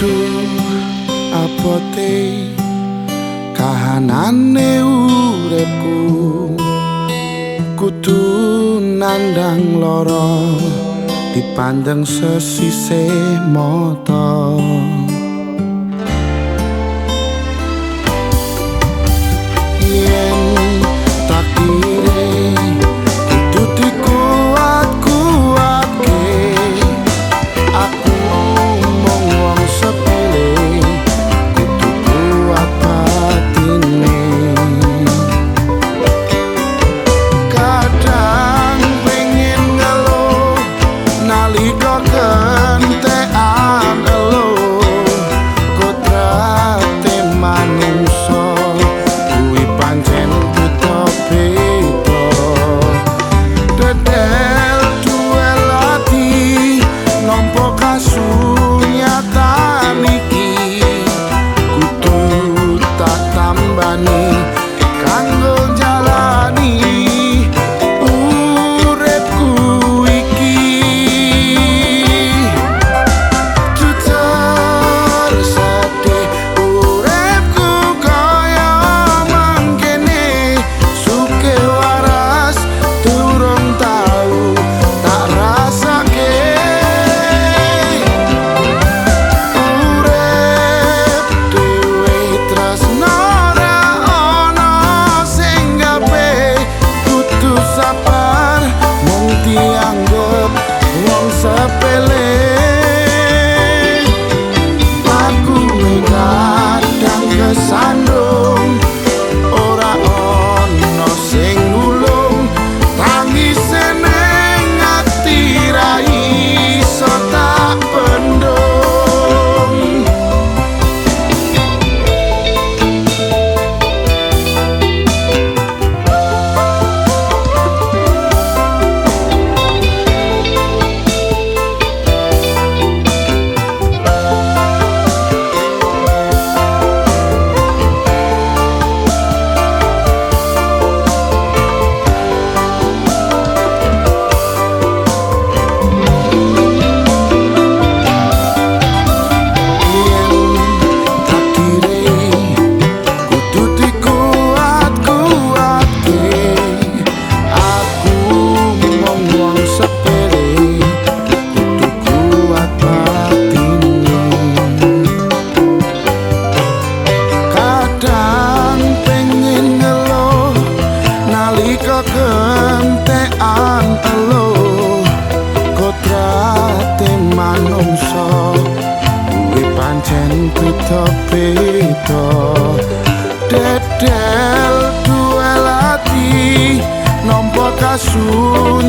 Aduh apote kahanane urepku kutu nandang lara dipandeng sesise mata. sua tá abraço